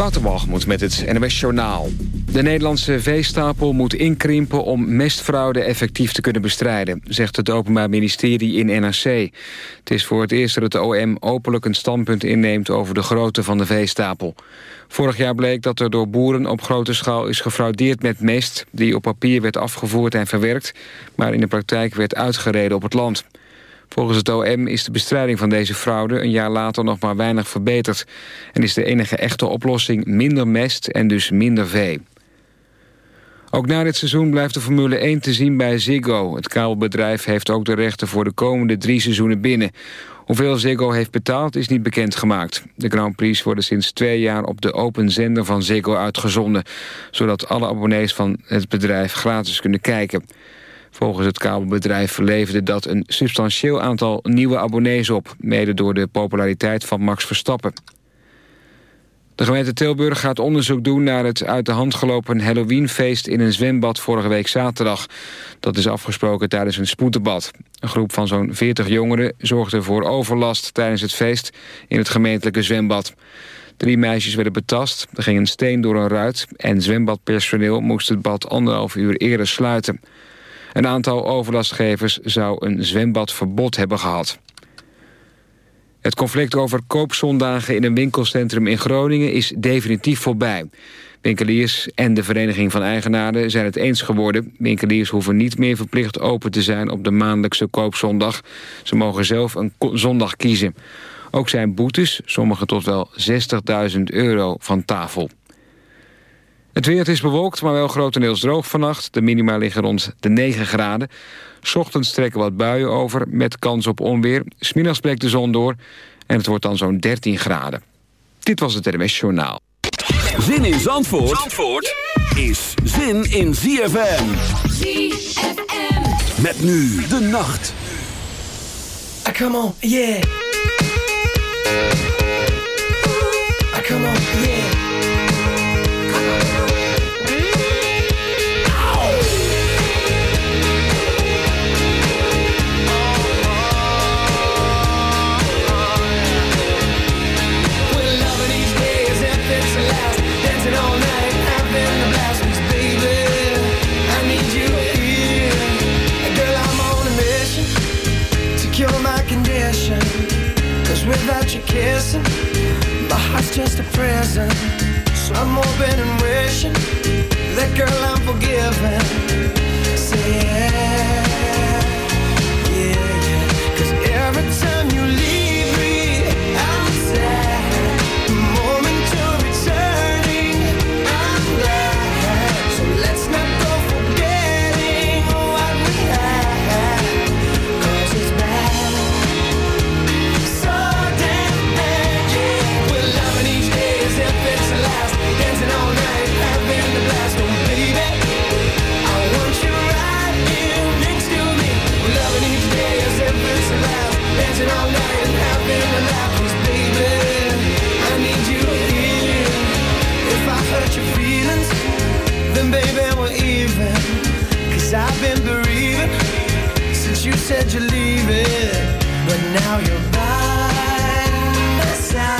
Waterbalgemoed met het NWS Journaal. De Nederlandse veestapel moet inkrimpen om mestfraude effectief te kunnen bestrijden, zegt het Openbaar Ministerie in NRC. Het is voor het eerst dat het OM openlijk een standpunt inneemt over de grootte van de veestapel. Vorig jaar bleek dat er door boeren op grote schaal is gefraudeerd met mest, die op papier werd afgevoerd en verwerkt, maar in de praktijk werd uitgereden op het land. Volgens het OM is de bestrijding van deze fraude een jaar later nog maar weinig verbeterd... en is de enige echte oplossing minder mest en dus minder vee. Ook na dit seizoen blijft de Formule 1 te zien bij Ziggo. Het kabelbedrijf heeft ook de rechten voor de komende drie seizoenen binnen. Hoeveel Ziggo heeft betaald is niet bekendgemaakt. De Grand Prix worden sinds twee jaar op de open zender van Ziggo uitgezonden... zodat alle abonnees van het bedrijf gratis kunnen kijken. Volgens het kabelbedrijf leverde dat een substantieel aantal nieuwe abonnees op... mede door de populariteit van Max Verstappen. De gemeente Tilburg gaat onderzoek doen naar het uit de hand gelopen Halloweenfeest in een zwembad vorige week zaterdag. Dat is afgesproken tijdens een spoeddebat. Een groep van zo'n 40 jongeren zorgde voor overlast tijdens het feest in het gemeentelijke zwembad. Drie meisjes werden betast, er ging een steen door een ruit en zwembadpersoneel moest het bad anderhalf uur eerder sluiten. Een aantal overlastgevers zou een zwembadverbod hebben gehad. Het conflict over koopzondagen in een winkelcentrum in Groningen is definitief voorbij. Winkeliers en de Vereniging van Eigenaren zijn het eens geworden. Winkeliers hoeven niet meer verplicht open te zijn op de maandelijkse koopzondag. Ze mogen zelf een zondag kiezen. Ook zijn boetes, sommige tot wel 60.000 euro, van tafel. Het weer is bewolkt, maar wel grotendeels droog vannacht. De minima liggen rond de 9 graden. Ochtends trekken wat buien over met kans op onweer. Smiddags breekt de zon door en het wordt dan zo'n 13 graden. Dit was het RMS Journaal. Zin in Zandvoort, Zandvoort is zin in ZFM. ZFM. Met nu de nacht. Ah, come on, yeah. Ah, come on, yeah. Kissing. My heart's just a prison. So I'm hoping and wishing that girl I'm forgiven. Say yeah, said you're leaving, but now you're by my side.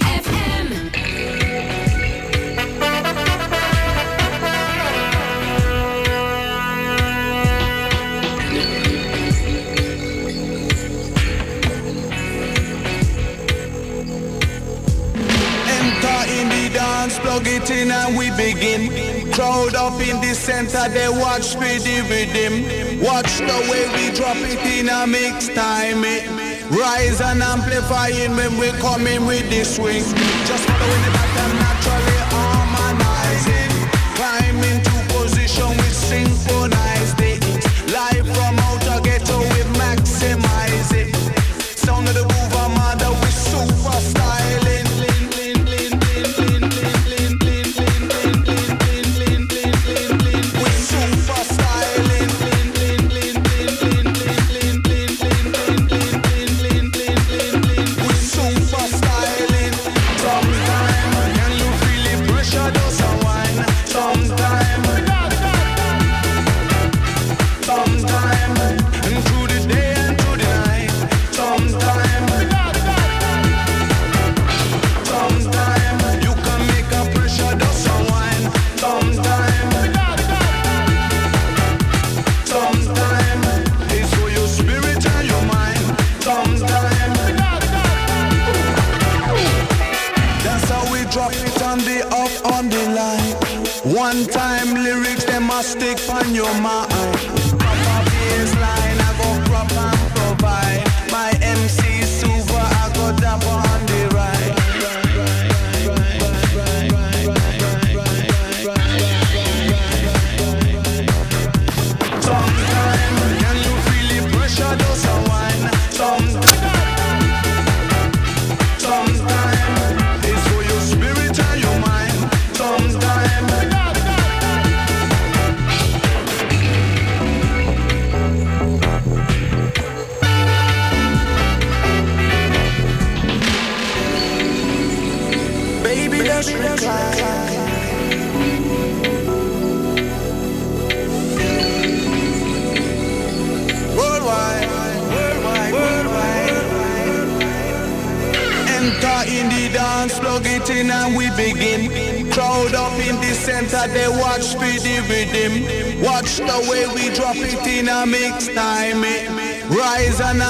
in the center, they watch me the rhythm. Watch the way we drop it in a mix time. It rise and amplifying when we come in with the swing. Just following the pattern naturally harmonizing. Climb into position with synchronized it. Live from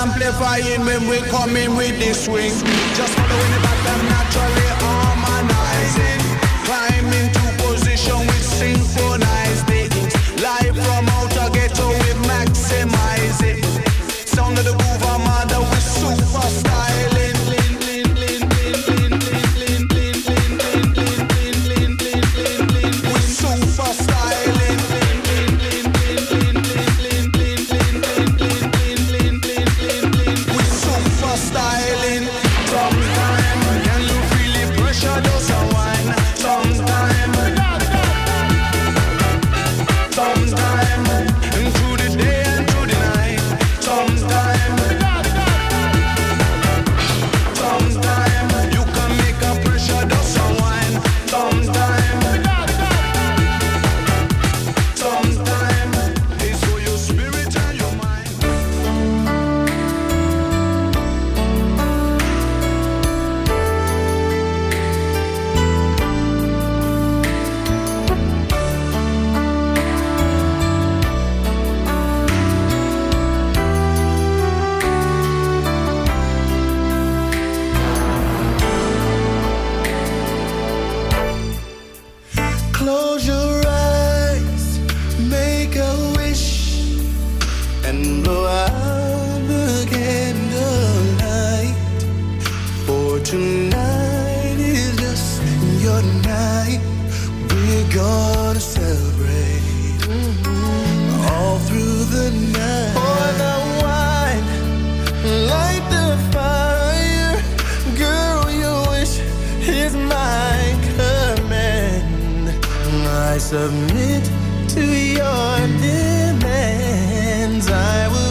amplifying when we coming with the swing. Just following the pattern naturally harmonizing. Climb into position with synchronized it. Live from outer ghetto we maximize I submit to your demands. I will.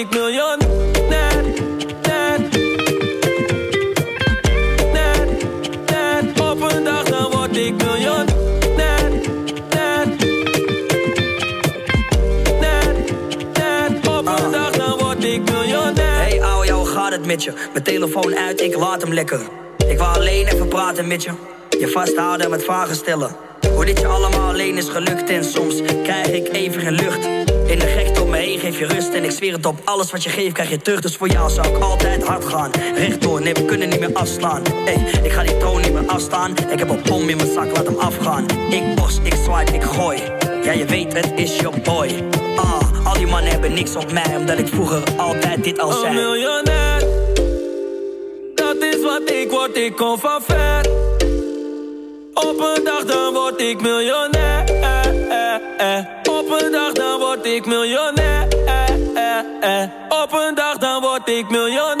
ik miljoen. Net, net. Net, net. Op een dag dan word ik miljoen. Net, net. Net, net. Op een dag dan word ik. Hey ouwe, jou gaat het met je? Mijn telefoon uit, ik laat hem lekker. Ik wil alleen even praten met je. Je vasthouden met vragen stellen. Hoe dit je allemaal alleen is gelukt en soms krijg ik even geen lucht. In de gekte geef je rust en ik zweer het op. Alles wat je geeft krijg je terug, dus voor jou zou ik altijd hard gaan. Rechtdoor, nee we kunnen niet meer afslaan. Hey, ik ga die troon niet meer afstaan. Ik heb een bom in mijn zak, laat hem afgaan. Ik bos, ik swipe, ik gooi. Ja je weet het is your boy. Ah, al die mannen hebben niks op mij, omdat ik vroeger altijd dit al zei. Een miljonair, dat is wat ik word, ik kom van ver. Op een dag dan word ik miljonair. Op een dag dan word ik miljonair. Op een dag dan word ik miljonair.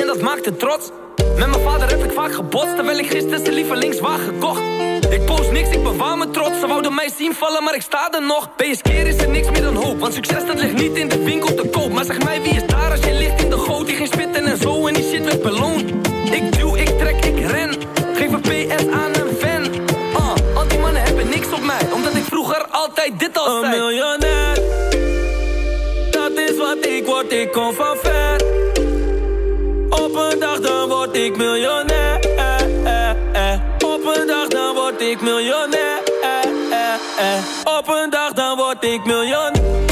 En dat maakt het trots. Met mijn vader heb ik vaak gebotst, terwijl ik gisteren zijn lievelingswagen gekocht. Ik post niks, ik bewaar me trots. Ze wouden mij zien vallen, maar ik sta er nog. Ben je keer is er niks meer dan hoop. Want succes dat ligt niet in de winkel te koop. Maar zeg mij, wie is daar als je ligt in de goot? Die ging spitten en zo en die shit werd beloond. Ik duw, ik trek, ik ren. Geef een PS aan een fan. Uh, al die mannen hebben niks op mij, omdat ik vroeger altijd dit al zei. Een miljonair wat ik word, ik kom van ver. Ik miljonair. Op een dag dan word ik miljonair. Op een dag dan word ik miljonair.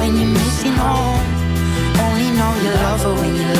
When you're missing home. Only know you love her when you let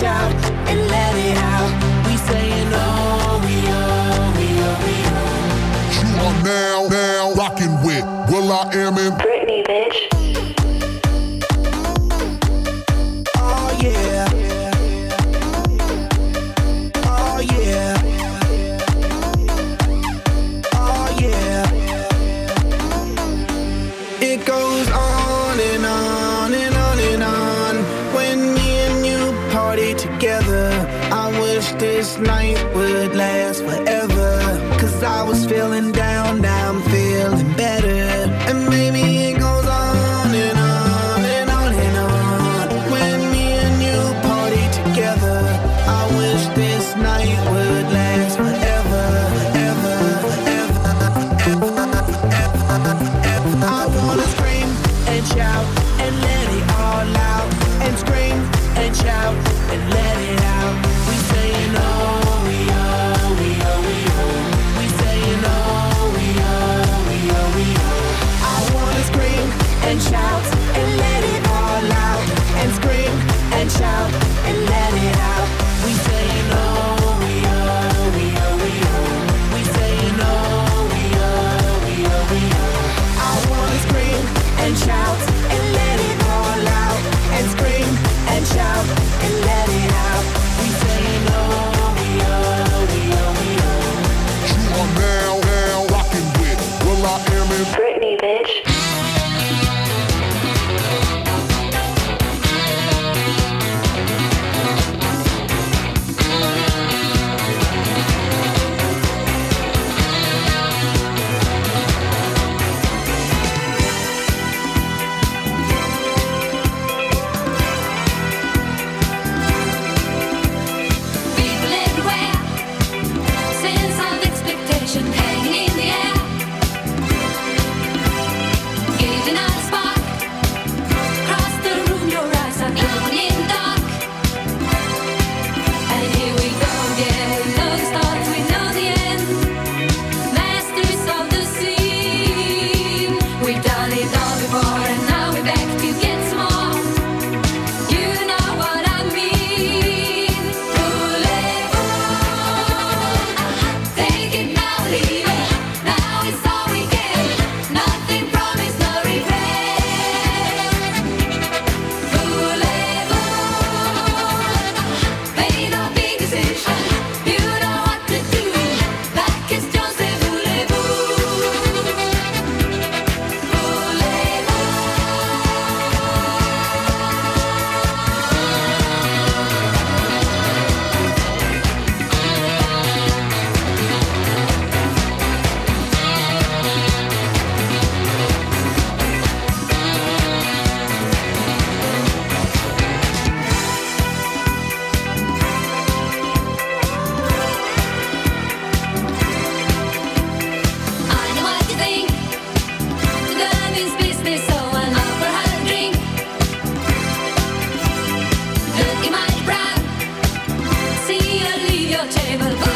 shout and let it out. We saying oh, we oh, we oh, we oh. You are now, now rocking with will.i.am in leave your table.